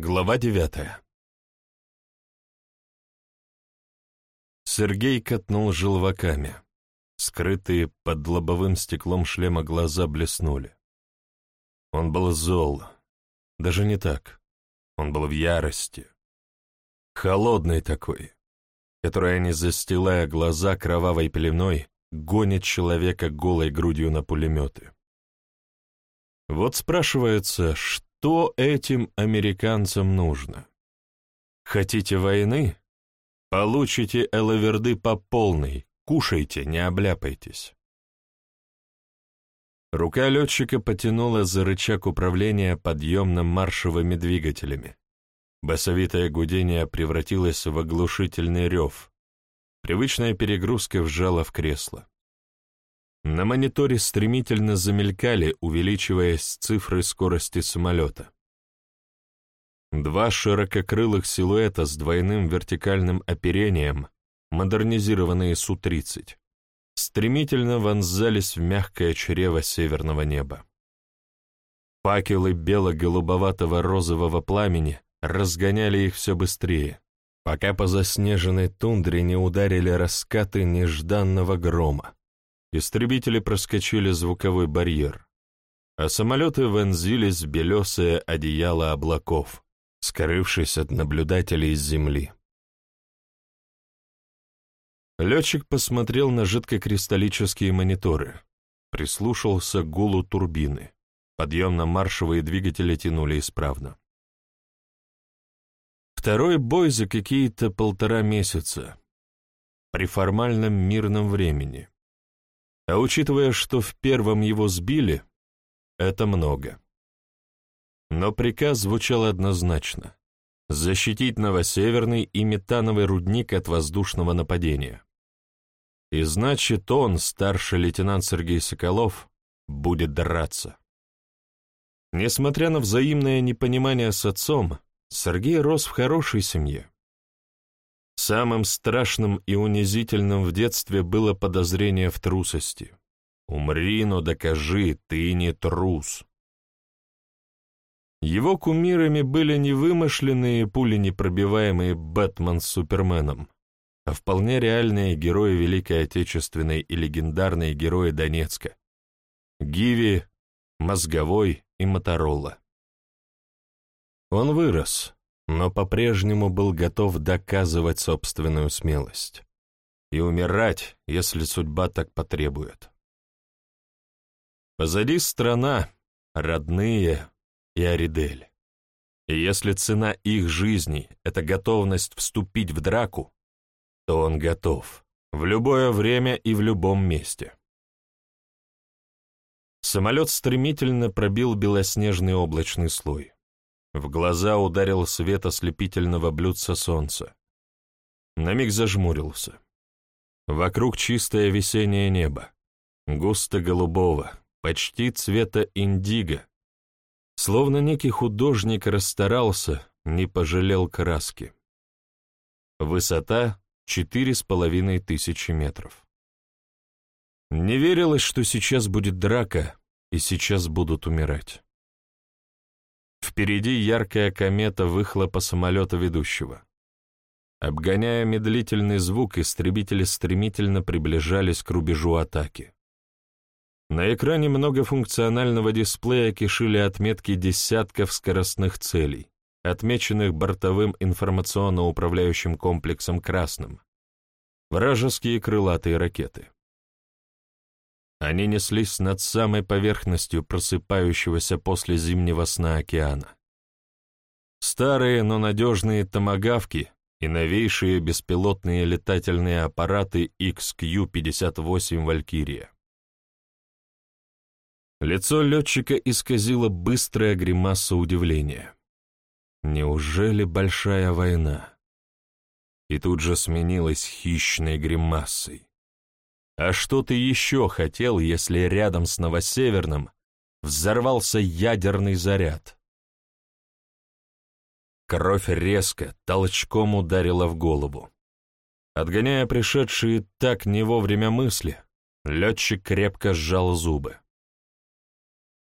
Глава девятая Сергей катнул желваками. Скрытые под лобовым стеклом шлема глаза блеснули. Он был зол. Даже не так. Он был в ярости. Холодный такой, которая, не застилая глаза кровавой пеленой, гонит человека голой грудью на пулеметы. Вот спрашивается, что этим американцам нужно? Хотите войны? Получите элаверды по полной, кушайте, не обляпайтесь. Рука летчика потянула за рычаг управления подъемным маршевыми двигателями. Басовитое гудение превратилось в оглушительный рев. Привычная перегрузка вжала в кресло. На мониторе стремительно замелькали, увеличиваясь цифры скорости самолета. Два ширококрылых силуэта с двойным вертикальным оперением, модернизированные Су-30, стремительно вонзались в мягкое чрево северного неба. Факелы бело-голубоватого розового пламени разгоняли их все быстрее, пока по заснеженной тундре не ударили раскаты нежданного грома. Истребители проскочили звуковой барьер, а самолеты вонзились в белесое одеяло облаков, скрывшись от наблюдателей с земли. Летчик посмотрел на жидкокристаллические мониторы, прислушался к гулу турбины. Подъемно-маршевые двигатели тянули исправно. Второй бой за какие-то полтора месяца. При формальном мирном времени. А учитывая, что в первом его сбили, это много. Но приказ звучал однозначно — защитить Новосеверный и метановый рудник от воздушного нападения. И значит, он, старший лейтенант Сергей Соколов, будет драться. Несмотря на взаимное непонимание с отцом, Сергей рос в хорошей семье. Самым страшным и унизительным в детстве было подозрение в трусости. «Умри, но докажи, ты не трус». Его кумирами были не вымышленные пуленепробиваемые Бэтмен с Суперменом, а вполне реальные герои Великой Отечественной и легендарные герои Донецка — Гиви, Мозговой и Моторолла. Он вырос, но по-прежнему был готов доказывать собственную смелость и умирать, если судьба так потребует. Позади страна, родные и Аридель. И если цена их жизни — это готовность вступить в драку, то он готов в любое время и в любом месте. Самолет стремительно пробил белоснежный облачный слой. В глаза ударил свет ослепительного блюдца солнца. На миг зажмурился. Вокруг чистое весеннее небо, густо-голубого, почти цвета индиго, словно некий художник расстарался, не пожалел краски. Высота — четыре с половиной тысячи метров. Не верилось, что сейчас будет драка, и сейчас будут умирать. Впереди яркая комета выхлопа самолета ведущего. Обгоняя медлительный звук, истребители стремительно приближались к рубежу атаки. На экране многофункционального дисплея кишили отметки десятков скоростных целей, отмеченных бортовым информационно-управляющим комплексом «Красным». Вражеские крылатые ракеты. Они неслись над самой поверхностью просыпающегося после зимнего сна океана. Старые, но надежные томагавки и новейшие беспилотные летательные аппараты XQ-58 «Валькирия». Лицо летчика исказило быстрая гримаса удивления. Неужели большая война? И тут же сменилась хищной гримасой. А что ты еще хотел, если рядом с Новосеверным взорвался ядерный заряд? Кровь резко, толчком ударила в голову. Отгоняя пришедшие так не вовремя мысли, летчик крепко сжал зубы.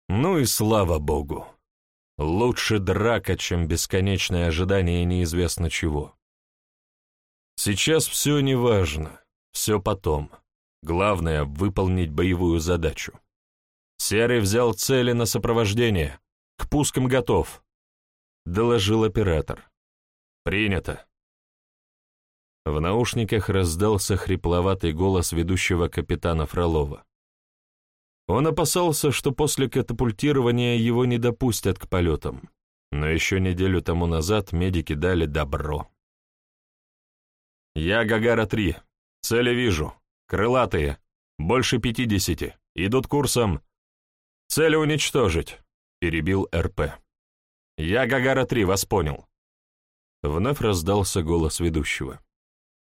Ну и слава богу. Лучше драка, чем бесконечное ожидание неизвестно чего. Сейчас все неважно, все потом. Главное — выполнить боевую задачу. Серый взял цели на сопровождение. К пускам готов. Доложил оператор. Принято. В наушниках раздался хрипловатый голос ведущего капитана Фролова. Он опасался, что после катапультирования его не допустят к полетам, но еще неделю тому назад медики дали добро. «Я Гагара-3. Цели вижу. Крылатые. Больше пятидесяти. Идут курсом. Цели уничтожить», — перебил РП. «Я Гагара-3, вас понял». Вновь раздался голос ведущего.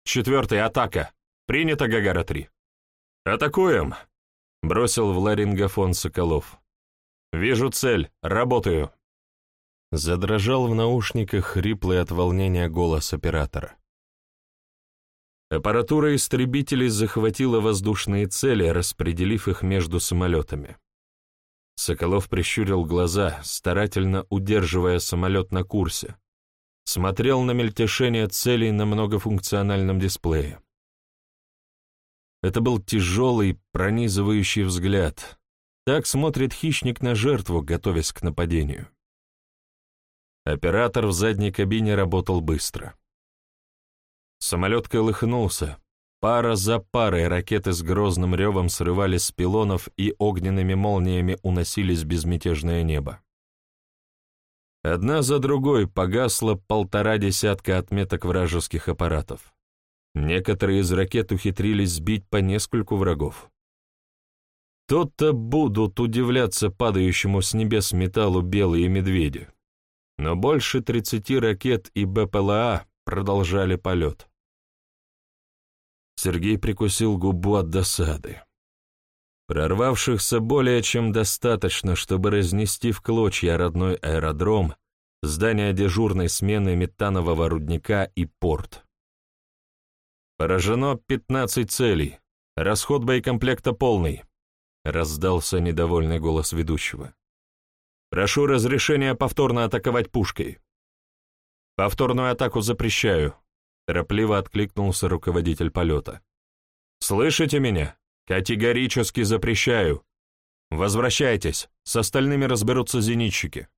«Четвертый, атака. Принято, Гагара-3». «Атакуем!» — бросил в ларингофон Соколов. «Вижу цель, работаю». Задрожал в наушниках хриплый от волнения голос оператора. Аппаратура истребителей захватила воздушные цели, распределив их между самолетами. Соколов прищурил глаза, старательно удерживая самолет на курсе. Смотрел на мельтешение целей на многофункциональном дисплее. Это был тяжелый, пронизывающий взгляд. Так смотрит хищник на жертву, готовясь к нападению. Оператор в задней кабине работал быстро. Самолет колыхнулся. Пара за парой ракеты с грозным ревом срывались с пилонов и огненными молниями уносились в безмятежное небо. Одна за другой погасло полтора десятка отметок вражеских аппаратов. Некоторые из ракет ухитрились сбить по нескольку врагов. То-то будут удивляться падающему с небес металлу белые медведи. Но больше 30 ракет и БПЛА продолжали полет. Сергей прикусил губу от досады. Прорвавшихся более чем достаточно, чтобы разнести в клочья родной аэродром, здание дежурной смены метанового рудника и порт. «Поражено 15 целей. Расход боекомплекта полный», — раздался недовольный голос ведущего. «Прошу разрешения повторно атаковать пушкой». «Повторную атаку запрещаю», — торопливо откликнулся руководитель полета. «Слышите меня? Категорически запрещаю. Возвращайтесь, с остальными разберутся зенитчики».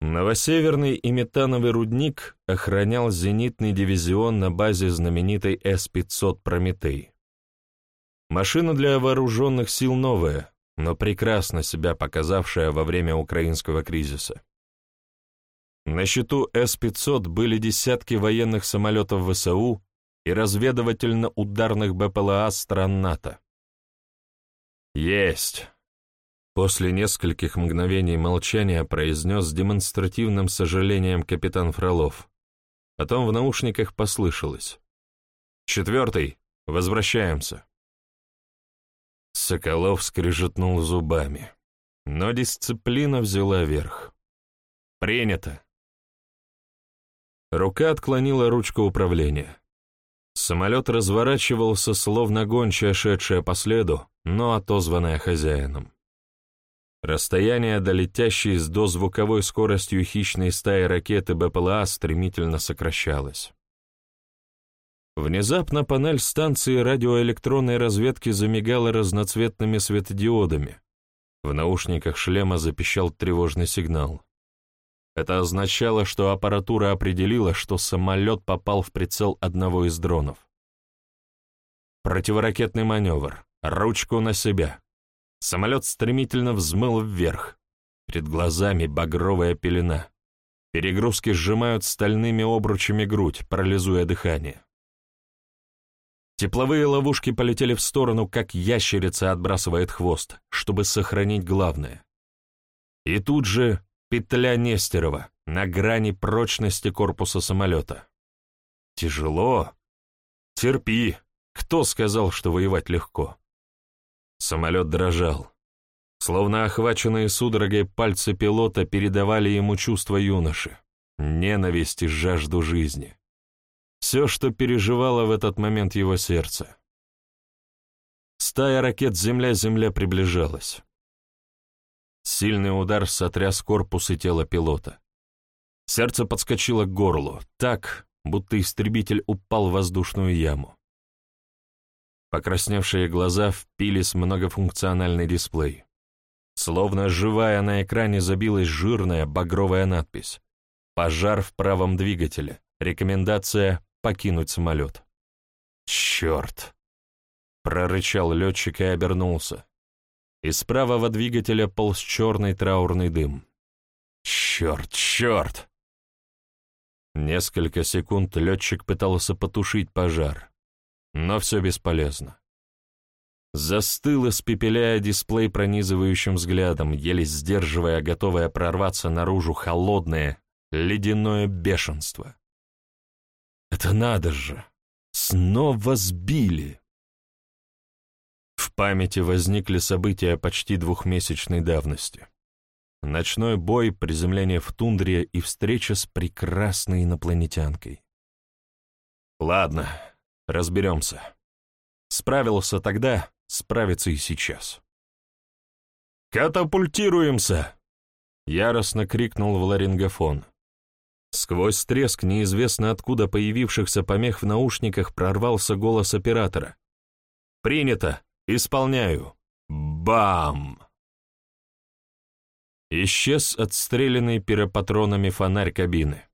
Новосеверный и метановый рудник охранял зенитный дивизион на базе знаменитой С-500 «Прометей». Машина для вооруженных сил новая, но прекрасно себя показавшая во время украинского кризиса. На счету С-500 были десятки военных самолетов ВСУ и разведывательно-ударных БПЛА стран НАТО. «Есть!» После нескольких мгновений молчания произнес с демонстративным сожалением капитан Фролов. Потом в наушниках послышалось. «Четвертый. Возвращаемся». Соколов скрежетнул зубами, но дисциплина взяла верх. «Принято». Рука отклонила ручку управления. Самолет разворачивался, словно гончая, шедшая по следу, но отозванная хозяином. Расстояние до летящей с дозвуковой скоростью хищной стаи ракеты БПЛА стремительно сокращалось. Внезапно панель станции радиоэлектронной разведки замигала разноцветными светодиодами. В наушниках шлема запищал тревожный сигнал. Это означало, что аппаратура определила, что самолет попал в прицел одного из дронов. Противоракетный маневр. Ручку на себя. Самолет стремительно взмыл вверх. Перед глазами багровая пелена. Перегрузки сжимают стальными обручами грудь, парализуя дыхание. Тепловые ловушки полетели в сторону, как ящерица отбрасывает хвост, чтобы сохранить главное. И тут же петля Нестерова на грани прочности корпуса самолета. Тяжело? Терпи. Кто сказал, что воевать легко? Самолет дрожал. Словно охваченные судорогой пальцы пилота передавали ему чувства юноши, ненависть и жажду жизни. Все, что переживало в этот момент его сердце. Стая ракет «Земля-Земля» приближалась. Сильный удар сотряс корпус и тело пилота. Сердце подскочило к горлу, так, будто истребитель упал в воздушную яму. Покрасневшие глаза впились в многофункциональный дисплей. Словно живая на экране забилась жирная багровая надпись. «Пожар в правом двигателе. Рекомендация покинуть самолет». «Черт!» — прорычал летчик и обернулся. Из правого двигателя полз черный траурный дым. «Черт, черт!» Несколько секунд летчик пытался потушить пожар, но все бесполезно. Застыл, испепеляя дисплей пронизывающим взглядом, еле сдерживая, готовое прорваться наружу холодное, ледяное бешенство. «Это надо же! Снова сбили!» В памяти возникли события почти двухмесячной давности. Ночной бой, приземление в тундре и встреча с прекрасной инопланетянкой. Ладно, разберемся. Справился тогда, справится и сейчас. «Катапультируемся!» — яростно крикнул в ларингофон. Сквозь треск неизвестно откуда появившихся помех в наушниках прорвался голос оператора. «Принято! Исполняю. Бам! Исчез отстрелянный пиропатронами фонарь кабины.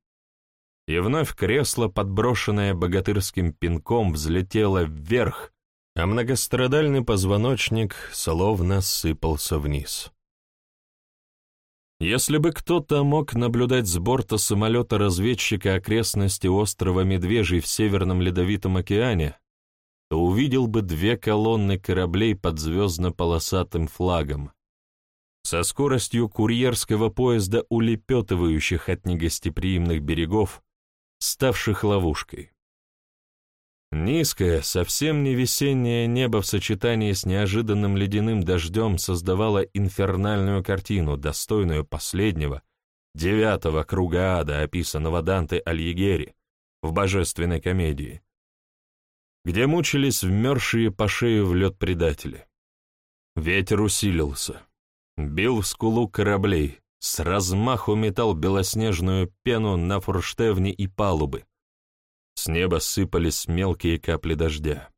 И вновь кресло, подброшенное богатырским пинком, взлетело вверх, а многострадальный позвоночник словно сыпался вниз. Если бы кто-то мог наблюдать с борта самолета-разведчика окрестности острова Медвежий в Северном Ледовитом океане, то увидел бы две колонны кораблей под звездно-полосатым флагом, со скоростью курьерского поезда, улепетывающих от негостеприимных берегов, ставших ловушкой. Низкое, совсем не весеннее небо в сочетании с неожиданным ледяным дождем создавало инфернальную картину, достойную последнего, девятого круга ада, описанного Данте Альегери в божественной комедии, где мучились вмерзшие по шею в лед предатели. Ветер усилился, бил в скулу кораблей, с размаху метал белоснежную пену на форштевне и палубы. С неба сыпались мелкие капли дождя.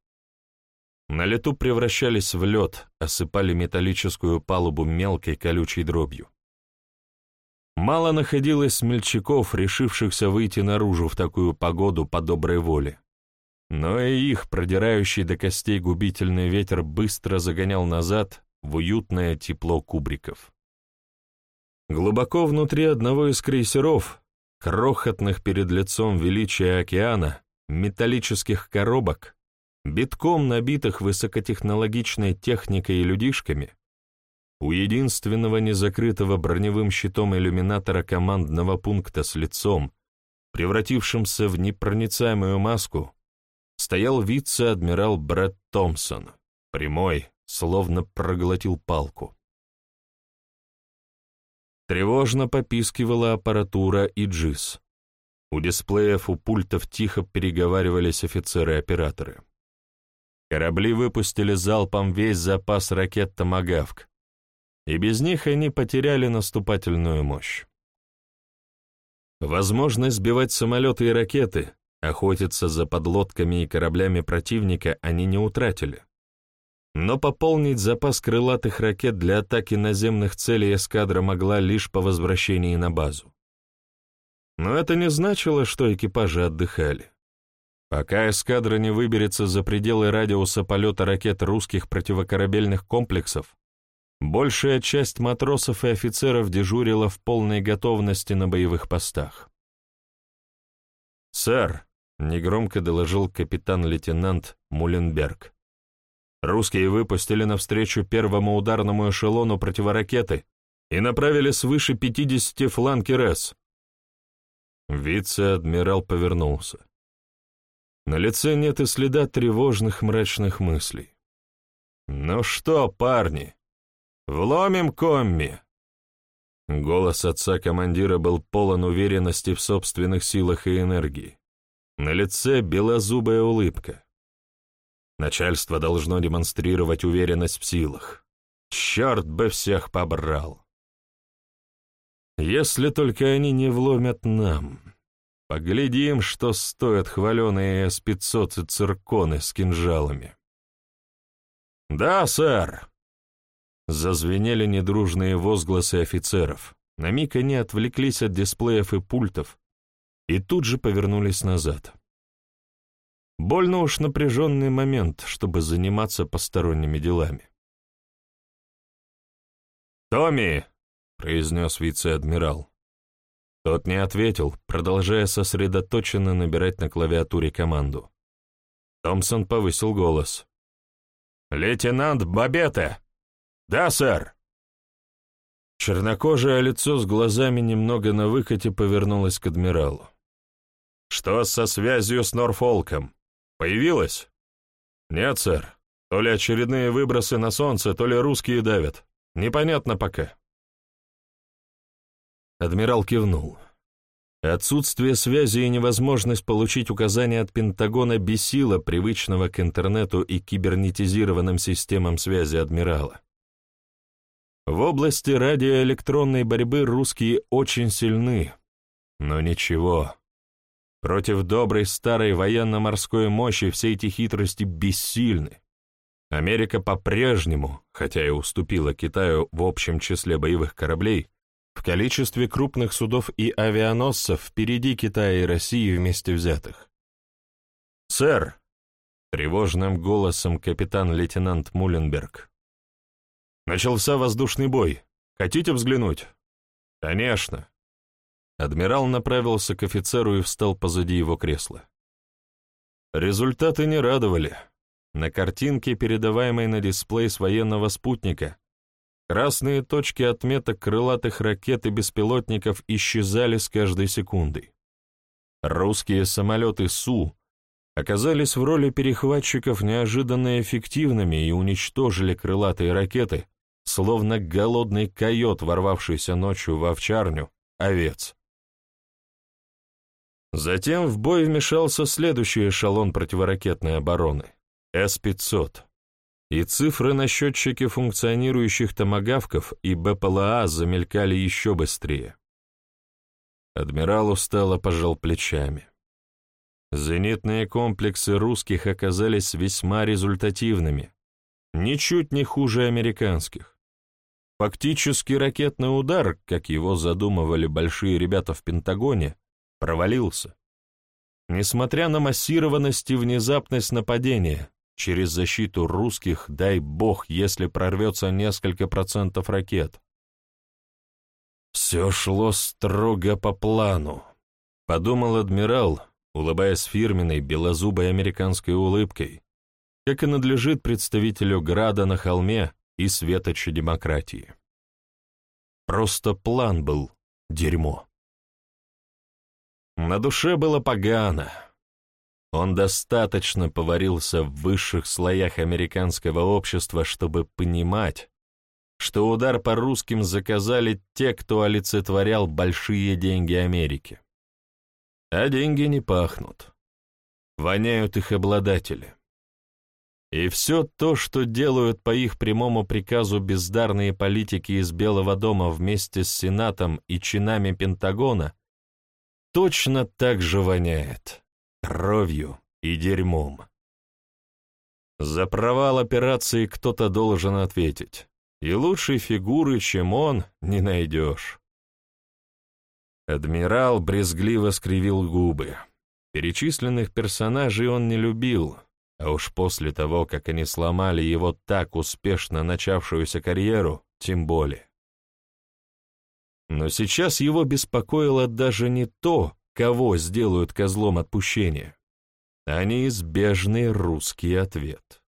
На лету превращались в лед, осыпали металлическую палубу мелкой колючей дробью. Мало находилось смельчаков, решившихся выйти наружу в такую погоду по доброй воле но и их, продирающий до костей губительный ветер, быстро загонял назад в уютное тепло кубриков. Глубоко внутри одного из крейсеров, крохотных перед лицом величия океана, металлических коробок, битком набитых высокотехнологичной техникой и людишками, у единственного незакрытого броневым щитом иллюминатора командного пункта с лицом, превратившимся в непроницаемую маску, стоял вице-адмирал Брэд Томпсон, прямой, словно проглотил палку. Тревожно попискивала аппаратура и джиз. У дисплеев у пультов тихо переговаривались офицеры-операторы. Корабли выпустили залпом весь запас ракет «Томагавк», и без них они потеряли наступательную мощь. Возможность сбивать самолеты и ракеты, Охотиться за подлодками и кораблями противника они не утратили. Но пополнить запас крылатых ракет для атаки наземных целей эскадра могла лишь по возвращении на базу. Но это не значило, что экипажи отдыхали. Пока эскадра не выберется за пределы радиуса полета ракет русских противокорабельных комплексов, большая часть матросов и офицеров дежурила в полной готовности на боевых постах. «Сэр», негромко доложил капитан-лейтенант Муленберг. Русские выпустили навстречу первому ударному эшелону противоракеты и направили свыше 50 фланки РЭС. Вице-адмирал повернулся. На лице нет и следа тревожных мрачных мыслей. «Ну что, парни, вломим комми!» Голос отца командира был полон уверенности в собственных силах и энергии. На лице белозубая улыбка. Начальство должно демонстрировать уверенность в силах. Черт бы всех побрал. Если только они не вломят нам. Поглядим, что стоят хваленые С-500 и цирконы с кинжалами. «Да, сэр!» Зазвенели недружные возгласы офицеров. На миг они отвлеклись от дисплеев и пультов и тут же повернулись назад. Больно уж напряженный момент, чтобы заниматься посторонними делами. «Томми!» — произнес вице-адмирал. Тот не ответил, продолжая сосредоточенно набирать на клавиатуре команду. Томпсон повысил голос. «Лейтенант Бабете!» «Да, сэр!» Чернокожее лицо с глазами немного на выкате повернулось к адмиралу. «Что со связью с Норфолком? Появилась?» «Нет, сэр. То ли очередные выбросы на солнце, то ли русские давят. Непонятно пока». Адмирал кивнул. Отсутствие связи и невозможность получить указания от Пентагона бесило привычного к интернету и кибернетизированным системам связи адмирала. В области радиоэлектронной борьбы русские очень сильны, но ничего. Против доброй старой военно-морской мощи все эти хитрости бессильны. Америка по-прежнему, хотя и уступила Китаю в общем числе боевых кораблей, в количестве крупных судов и авианосцев впереди Китая и России вместе взятых. «Сэр!» — тревожным голосом капитан-лейтенант Муленберг. «Начался воздушный бой. Хотите взглянуть?» «Конечно». Адмирал направился к офицеру и встал позади его кресла. Результаты не радовали. На картинке, передаваемой на дисплей с военного спутника, Красные точки отметок крылатых ракет и беспилотников исчезали с каждой секундой. Русские самолеты Су оказались в роли перехватчиков неожиданно эффективными и уничтожили крылатые ракеты, словно голодный койот, ворвавшийся ночью в овчарню, овец. Затем в бой вмешался следующий эшелон противоракетной обороны — С-500 и цифры на счетчике функционирующих томогавков и БПЛА замелькали еще быстрее. Адмирал устало пожал плечами. Зенитные комплексы русских оказались весьма результативными, ничуть не хуже американских. Фактически ракетный удар, как его задумывали большие ребята в Пентагоне, провалился. Несмотря на массированность и внезапность нападения, через защиту русских, дай бог, если прорвется несколько процентов ракет. Все шло строго по плану, подумал адмирал, улыбаясь фирменной белозубой американской улыбкой, как и надлежит представителю града на холме и светоча демократии. Просто план был дерьмо. На душе было погано. Он достаточно поварился в высших слоях американского общества, чтобы понимать, что удар по русским заказали те, кто олицетворял большие деньги Америки. А деньги не пахнут. Воняют их обладатели. И все то, что делают по их прямому приказу бездарные политики из Белого дома вместе с Сенатом и чинами Пентагона, точно так же воняет кровью и дерьмом. За провал операции кто-то должен ответить, и лучшей фигуры, чем он, не найдешь. Адмирал брезгливо скривил губы. Перечисленных персонажей он не любил, а уж после того, как они сломали его так успешно начавшуюся карьеру, тем более. Но сейчас его беспокоило даже не то, кого сделают козлом отпущения, а неизбежный русский ответ.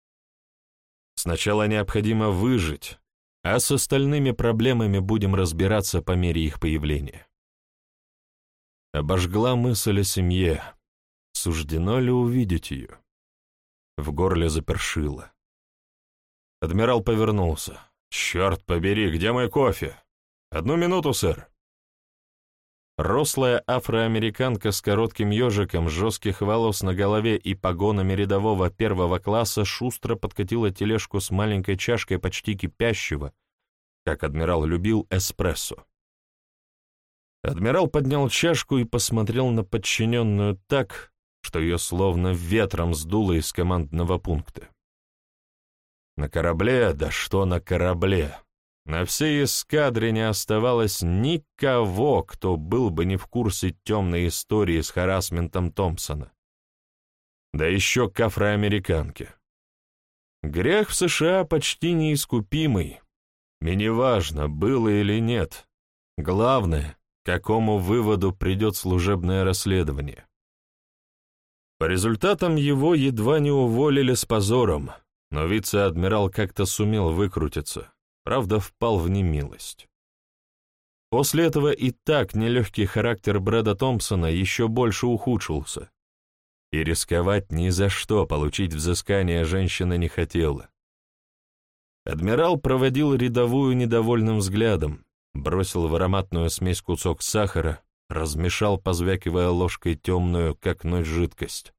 Сначала необходимо выжить, а с остальными проблемами будем разбираться по мере их появления. Обожгла мысль о семье. Суждено ли увидеть ее? В горле запершило. Адмирал повернулся. «Черт побери, где мой кофе?» «Одну минуту, сэр». Рослая афроамериканка с коротким ежиком, жестких волос на голове и погонами рядового первого класса шустро подкатила тележку с маленькой чашкой почти кипящего, как адмирал любил, эспрессо. Адмирал поднял чашку и посмотрел на подчиненную так, что ее словно ветром сдуло из командного пункта. На корабле, да что на корабле, на всей эскадре не оставалось никого, кто был бы не в курсе темной истории с харасментом Томпсона. Да еще к афроамериканке. Грех в США почти неискупимый. И неважно, было или нет. Главное, к какому выводу придет служебное расследование. По результатам его едва не уволили с позором, но вице-адмирал как-то сумел выкрутиться, правда, впал в немилость. После этого и так нелегкий характер Брэда Томпсона еще больше ухудшился, и рисковать ни за что получить взыскание женщина не хотела. Адмирал проводил рядовую недовольным взглядом, бросил в ароматную смесь кусок сахара, размешал, позвякивая ложкой темную, как ночь, жидкость.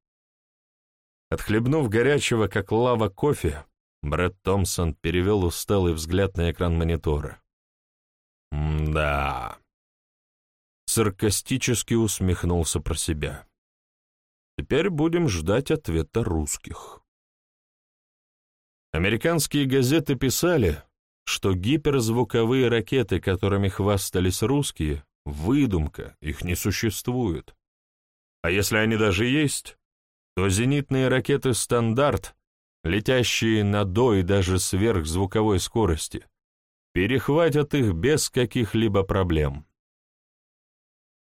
Отхлебнув горячего, как лава, кофе, Брэд Томпсон перевел усталый взгляд на экран монитора. «Да...» Саркастически усмехнулся про себя. Теперь будем ждать ответа русских. Американские газеты писали, что гиперзвуковые ракеты, которыми хвастались русские, выдумка, их не существует. А если они даже есть, то зенитные ракеты «Стандарт», летящие на до и даже сверхзвуковой скорости, перехватят их без каких-либо проблем.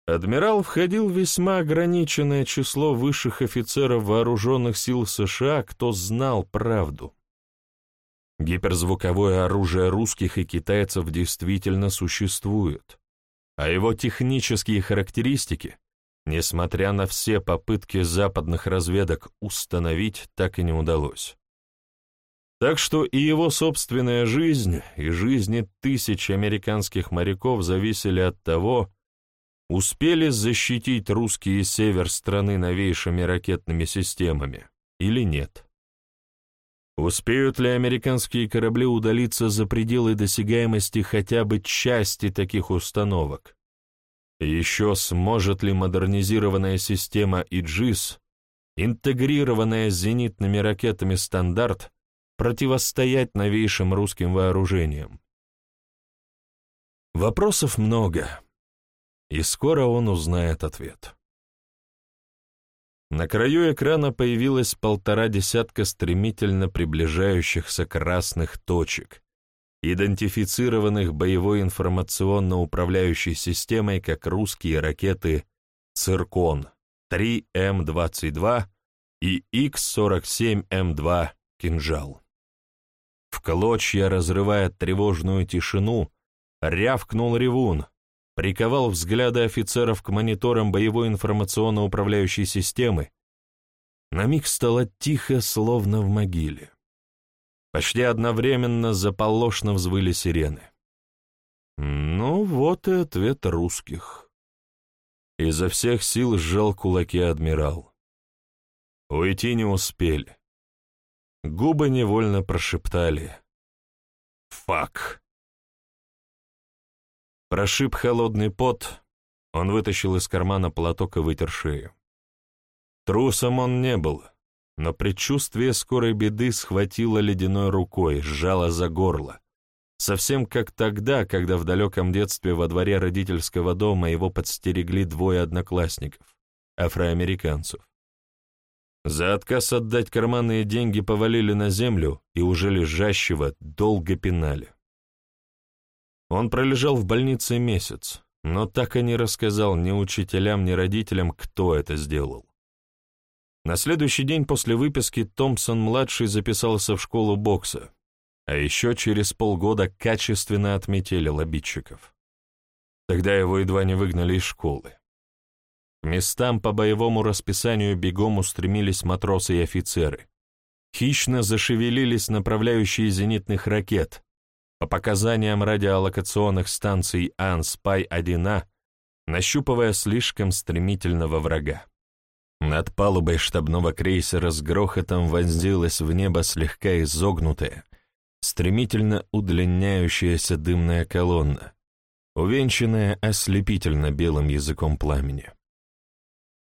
Адмирал входил в весьма ограниченное число высших офицеров вооруженных сил США, кто знал правду. Гиперзвуковое оружие русских и китайцев действительно существует, а его технические характеристики, несмотря на все попытки западных разведок установить, так и не удалось. Так что и его собственная жизнь, и жизни тысяч американских моряков зависели от того, успели защитить русские север страны новейшими ракетными системами или нет. Успеют ли американские корабли удалиться за пределы досягаемости хотя бы части таких установок? Еще сможет ли модернизированная система ИДЖИС, интегрированная с зенитными ракетами «Стандарт», противостоять новейшим русским вооружениям? Вопросов много и скоро он узнает ответ. На краю экрана появилось полтора десятка стремительно приближающихся красных точек, идентифицированных боевой информационно-управляющей системой как русские ракеты «Циркон» 3М-22 и Х-47М2 «Кинжал». В клочья, разрывая тревожную тишину, рявкнул ревун, приковал взгляды офицеров к мониторам боевой информационно-управляющей системы, на миг стало тихо, словно в могиле. Почти одновременно заполошно взвыли сирены. Ну, вот и ответ русских. Изо всех сил сжал кулаки адмирал. Уйти не успели. Губы невольно прошептали. «Фак!» Прошиб холодный пот, он вытащил из кармана платок и вытер шею. Трусом он не был, но предчувствие скорой беды схватило ледяной рукой, сжало за горло. Совсем как тогда, когда в далеком детстве во дворе родительского дома его подстерегли двое одноклассников, афроамериканцев. За отказ отдать карманные деньги повалили на землю и уже лежащего долго пинали. Он пролежал в больнице месяц, но так и не рассказал ни учителям, ни родителям, кто это сделал. На следующий день после выписки Томпсон-младший записался в школу бокса, а еще через полгода качественно отметили обидчиков. Тогда его едва не выгнали из школы. К местам по боевому расписанию бегом устремились матросы и офицеры. Хищно зашевелились направляющие зенитных ракет, по показаниям радиолокационных станций Ан-Спай-1А, нащупывая слишком стремительного врага. Над палубой штабного крейсера с грохотом вонзилась в небо слегка изогнутая, стремительно удлиняющаяся дымная колонна, увенчанная ослепительно белым языком пламени.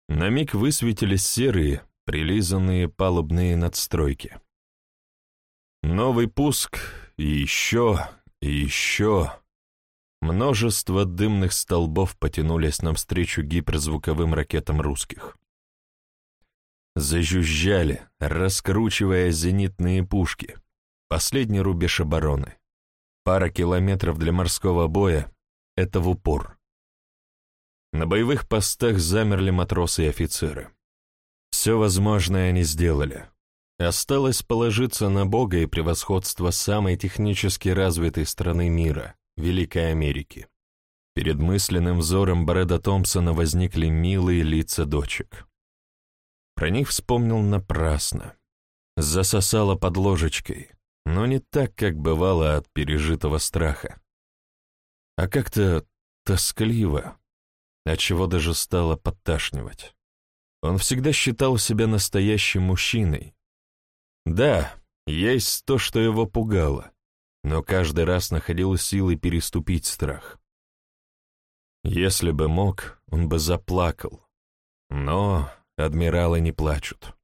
На миг высветились серые, прилизанные палубные надстройки. Новый пуск, и еще, и еще. Множество дымных столбов потянулись навстречу гиперзвуковым ракетам русских. Зажужжали, раскручивая зенитные пушки. Последний рубеж обороны. Пара километров для морского боя — это в упор. На боевых постах замерли матросы и офицеры. Все возможное они сделали. Осталось положиться на Бога и превосходство самой технически развитой страны мира — Великой Америки. Перед мысленным взором Брэда Томпсона возникли милые лица дочек. Про них вспомнил напрасно. Засосало под ложечкой, но не так, как бывало от пережитого страха. А как-то тоскливо, отчего даже стало подташнивать. Он всегда считал себя настоящим мужчиной. Да, есть то, что его пугало, но каждый раз находил силы переступить страх. Если бы мог, он бы заплакал. Но адмиралы не плачут.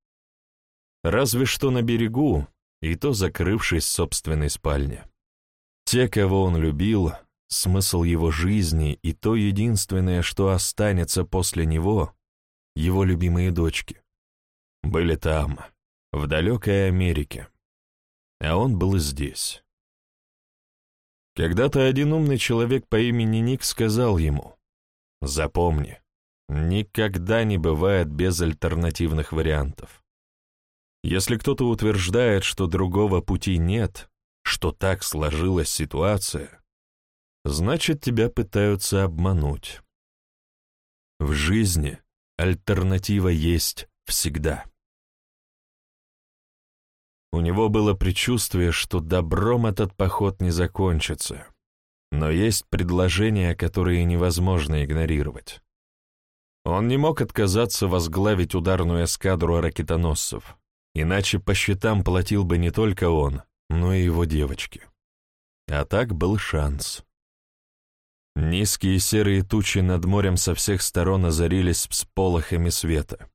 Разве что на берегу, и то закрывшись в собственной спальне. Те, кого он любил, смысл его жизни и то единственное, что останется после него, его любимые дочки, были там, в далекой Америке, а он был здесь. Когда-то один умный человек по имени Ник сказал ему, «Запомни, Никогда не бывает без альтернативных вариантов. Если кто-то утверждает, что другого пути нет, что так сложилась ситуация, значит, тебя пытаются обмануть. В жизни альтернатива есть всегда. У него было предчувствие, что добром этот поход не закончится, но есть предложения, которые невозможно игнорировать. Он не мог отказаться возглавить ударную эскадру ракетоносцев, иначе по счетам платил бы не только он, но и его девочки. А так был шанс. Низкие серые тучи над морем со всех сторон озарились всполохами света.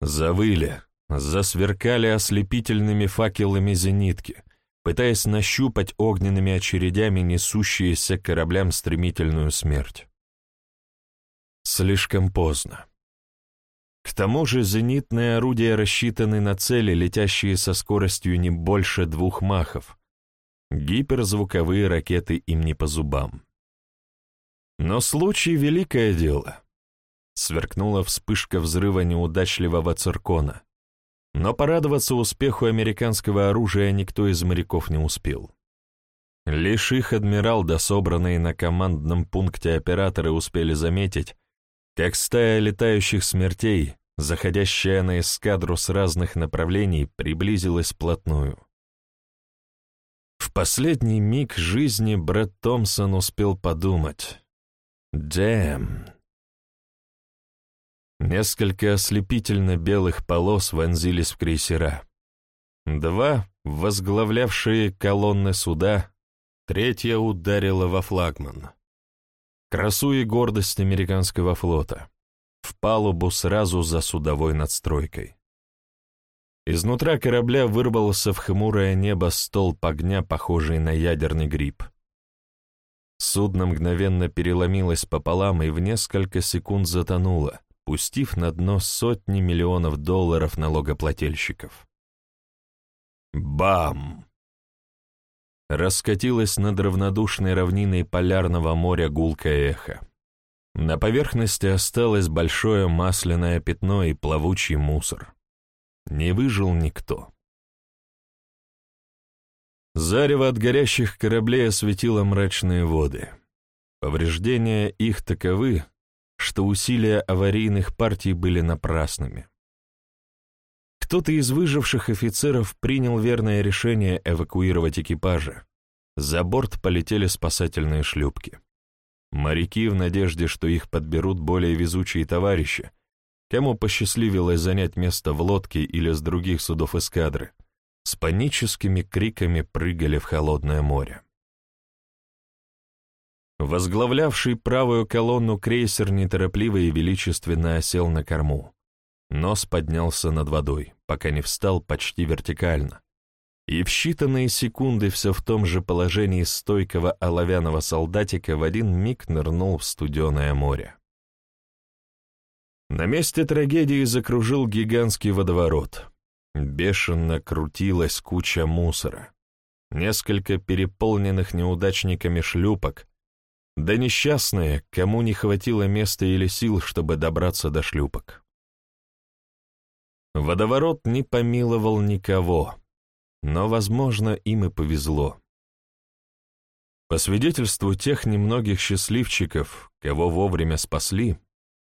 Завыли, засверкали ослепительными факелами зенитки, пытаясь нащупать огненными очередями несущиеся к кораблям стремительную смерть. Слишком поздно. К тому же зенитные орудия рассчитаны на цели, летящие со скоростью не больше двух махов. Гиперзвуковые ракеты им не по зубам. Но случай — великое дело. Сверкнула вспышка взрыва неудачливого циркона. Но порадоваться успеху американского оружия никто из моряков не успел. Лишь их адмирал, дособранные на командном пункте операторы, успели заметить, как стая летающих смертей, заходящая на эскадру с разных направлений, приблизилась вплотную. В последний миг жизни Брэд Томпсон успел подумать. «Дэм». Несколько ослепительно белых полос вонзились в крейсера. Два, возглавлявшие колонны суда, третья ударила во флагман. Красу и гордость американского флота. В палубу сразу за судовой надстройкой. Изнутра корабля вырвался в хмурое небо столб огня, похожий на ядерный гриб. Судно мгновенно переломилось пополам и в несколько секунд затонуло, пустив на дно сотни миллионов долларов налогоплательщиков. Бам! Раскатилось над равнодушной равниной полярного моря гулкое эхо. На поверхности осталось большое масляное пятно и плавучий мусор. Не выжил никто. Зарево от горящих кораблей осветило мрачные воды. Повреждения их таковы, что усилия аварийных партий были напрасными. Кто-то из выживших офицеров принял верное решение эвакуировать экипажи. За борт полетели спасательные шлюпки. Моряки в надежде, что их подберут более везучие товарищи, кому посчастливилось занять место в лодке или с других судов эскадры, с паническими криками прыгали в холодное море. Возглавлявший правую колонну крейсер неторопливо и величественно осел на корму. Нос поднялся над водой, пока не встал почти вертикально. И в считанные секунды все в том же положении стойкого оловянного солдатика в один миг нырнул в студеное море. На месте трагедии закружил гигантский водоворот. Бешено крутилась куча мусора. Несколько переполненных неудачниками шлюпок, да несчастные, кому не хватило места или сил, чтобы добраться до шлюпок. Водоворот не помиловал никого, но, возможно, им и повезло. По свидетельству тех немногих счастливчиков, кого вовремя спасли,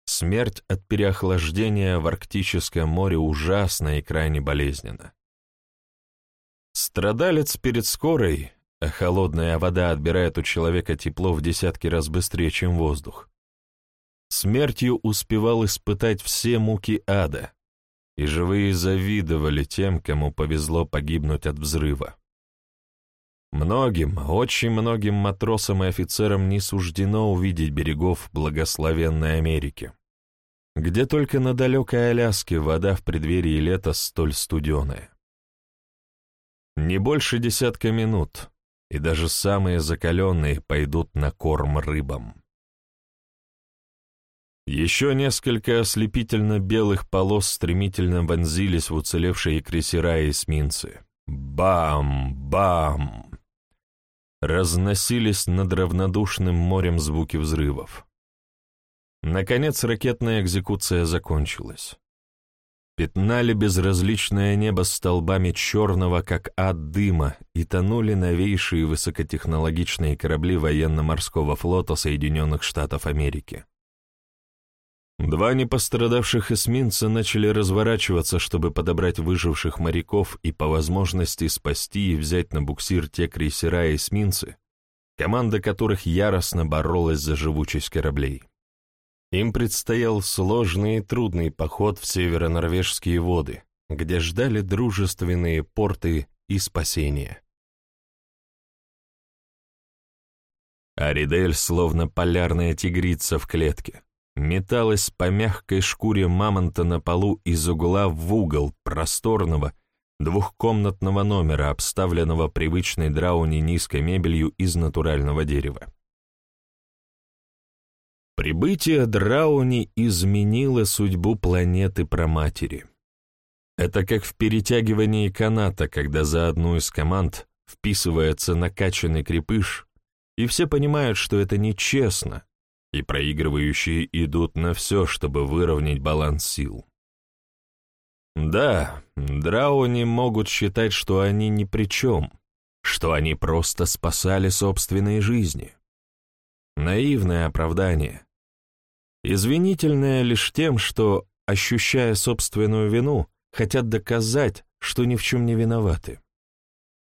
смерть от переохлаждения в Арктическом море ужасна и крайне болезненна. Страдалец перед скорой, а холодная вода отбирает у человека тепло в десятки раз быстрее, чем воздух. Смертью успевал испытать все муки ада, и живые завидовали тем, кому повезло погибнуть от взрыва. Многим, очень многим матросам и офицерам не суждено увидеть берегов благословенной Америки, где только на далекой Аляске вода в преддверии лета столь студеная. Не больше десятка минут, и даже самые закаленные пойдут на корм рыбам. Еще несколько ослепительно белых полос стремительно вонзились в уцелевшие крейсера и эсминцы. Бам! Бам! Разносились над равнодушным морем звуки взрывов. Наконец ракетная экзекуция закончилась пятнали безразличное небо столбами черного, как ад дыма, и тонули новейшие высокотехнологичные корабли военно-морского флота Соединенных Штатов Америки. Два непострадавших эсминца начали разворачиваться, чтобы подобрать выживших моряков и по возможности спасти и взять на буксир те крейсера и эсминцы, команда которых яростно боролась за живучесть кораблей. Им предстоял сложный и трудный поход в северо-норвежские воды, где ждали дружественные порты и спасения. Аридель, словно полярная тигрица в клетке, металась по мягкой шкуре мамонта на полу из угла в угол просторного, двухкомнатного номера, обставленного привычной драуни низкой мебелью из натурального дерева. Прибытие Драуни изменило судьбу планеты Проматери. Это как в перетягивании каната, когда за одну из команд вписывается накачанный крепыш, и все понимают, что это нечестно, и проигрывающие идут на все, чтобы выровнять баланс сил. Да, драуни могут считать, что они ни при чем, что они просто спасали собственные жизни. Наивное оправдание, Извинительное лишь тем, что, ощущая собственную вину, хотят доказать, что ни в чем не виноваты.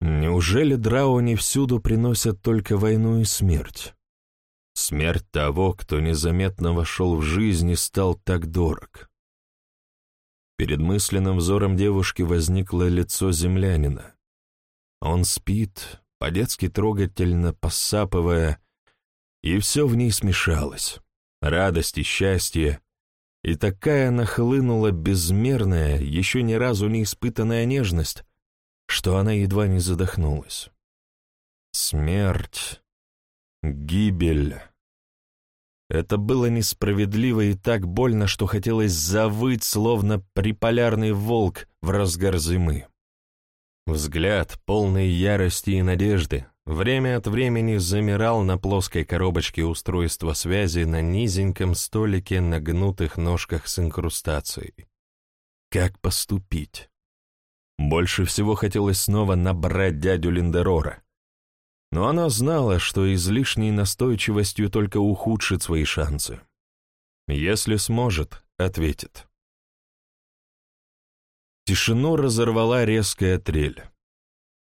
Неужели драуни всюду приносят только войну и смерть? Смерть того, кто незаметно вошел в жизнь и стал так дорог. Перед мысленным взором девушки возникло лицо землянина. Он спит, по-детски трогательно посапывая, и все в ней смешалось радость и счастье, и такая нахлынула безмерная, еще ни разу не испытанная нежность, что она едва не задохнулась. Смерть, гибель. Это было несправедливо и так больно, что хотелось завыть, словно приполярный волк в разгар зимы. Взгляд, полный ярости и надежды, время от времени замирал на плоской коробочке устройства связи на низеньком столике на гнутых ножках с инкрустацией. Как поступить? Больше всего хотелось снова набрать дядю Линдерора. Но она знала, что излишней настойчивостью только ухудшит свои шансы. Если сможет, ответит. Тишину разорвала резкая трель.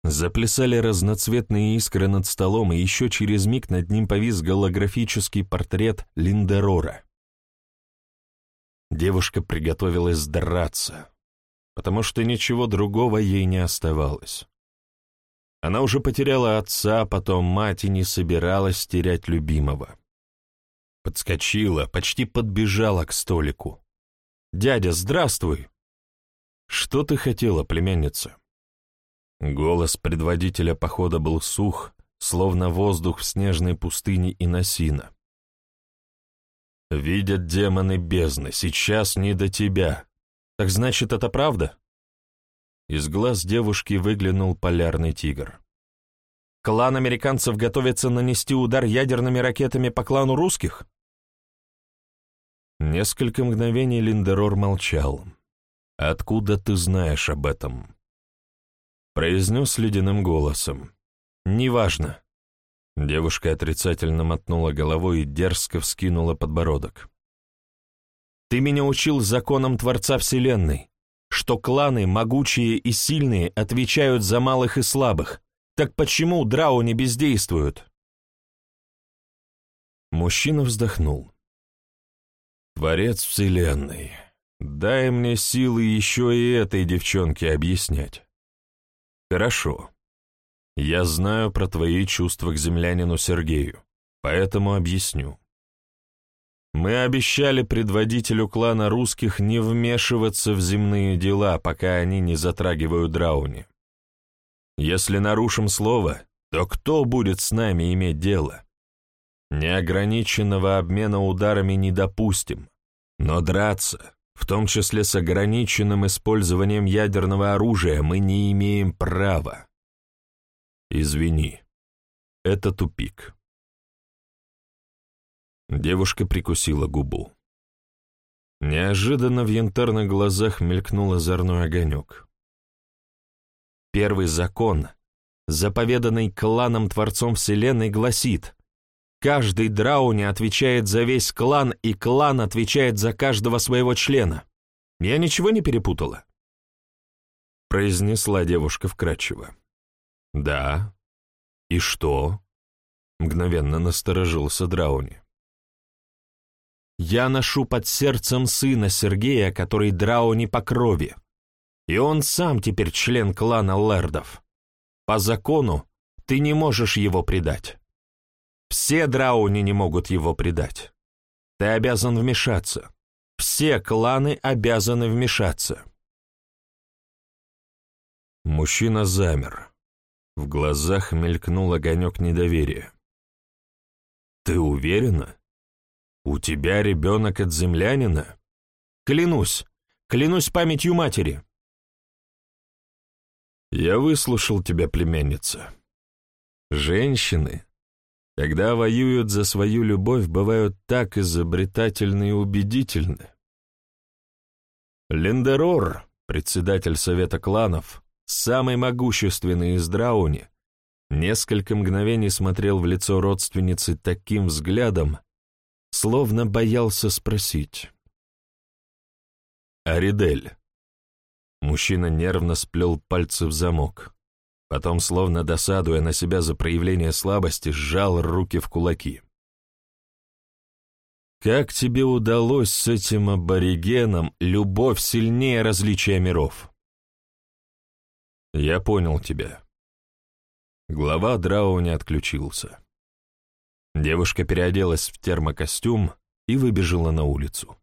Заплясали разноцветные искры над столом, и еще через миг над ним повис голографический портрет Линдерора. Девушка приготовилась драться, потому что ничего другого ей не оставалось. Она уже потеряла отца, потом мать и не собиралась терять любимого. Подскочила, почти подбежала к столику. «Дядя, здравствуй!» «Что ты хотела, племянница?» Голос предводителя похода был сух, словно воздух в снежной пустыне Иносина. «Видят демоны бездны, сейчас не до тебя. Так значит, это правда?» Из глаз девушки выглянул полярный тигр. «Клан американцев готовится нанести удар ядерными ракетами по клану русских?» Несколько мгновений Линдерор молчал. «Откуда ты знаешь об этом?» Произнес ледяным голосом. «Неважно». Девушка отрицательно мотнула головой и дерзко вскинула подбородок. «Ты меня учил законам Творца Вселенной что кланы, могучие и сильные, отвечают за малых и слабых. Так почему драу не бездействуют? Мужчина вздохнул. Творец Вселенной, дай мне силы еще и этой девчонке объяснять. Хорошо. Я знаю про твои чувства к землянину Сергею, поэтому объясню. Мы обещали предводителю клана русских не вмешиваться в земные дела, пока они не затрагивают Драуни. Если нарушим слово, то кто будет с нами иметь дело? Неограниченного обмена ударами не допустим, но драться, в том числе с ограниченным использованием ядерного оружия, мы не имеем права. Извини, это тупик. Девушка прикусила губу. Неожиданно в янтарных глазах мелькнул озорной огонек. Первый закон, заповеданный кланом-творцом Вселенной, гласит «Каждый драуни отвечает за весь клан, и клан отвечает за каждого своего члена». Я ничего не перепутала? Произнесла девушка вкратчиво. «Да. И что?» Мгновенно насторожился Драуни. Я ношу под сердцем сына Сергея, который драуни по крови. И он сам теперь член клана Лердов. По закону ты не можешь его предать. Все драуни не могут его предать. Ты обязан вмешаться. Все кланы обязаны вмешаться. Мужчина замер. В глазах мелькнул огонек недоверия. «Ты уверена?» «У тебя ребенок от землянина?» «Клянусь! Клянусь памятью матери!» «Я выслушал тебя, племянница. Женщины, когда воюют за свою любовь, бывают так изобретательны и убедительны. Лендерор, председатель Совета кланов, самый могущественный из Драуни, несколько мгновений смотрел в лицо родственницы таким взглядом, словно боялся спросить. «Аридель». Мужчина нервно сплел пальцы в замок. Потом, словно досадуя на себя за проявление слабости, сжал руки в кулаки. «Как тебе удалось с этим аборигеном любовь сильнее различия миров?» «Я понял тебя». Глава Драу не отключился. Девушка переоделась в термокостюм и выбежала на улицу.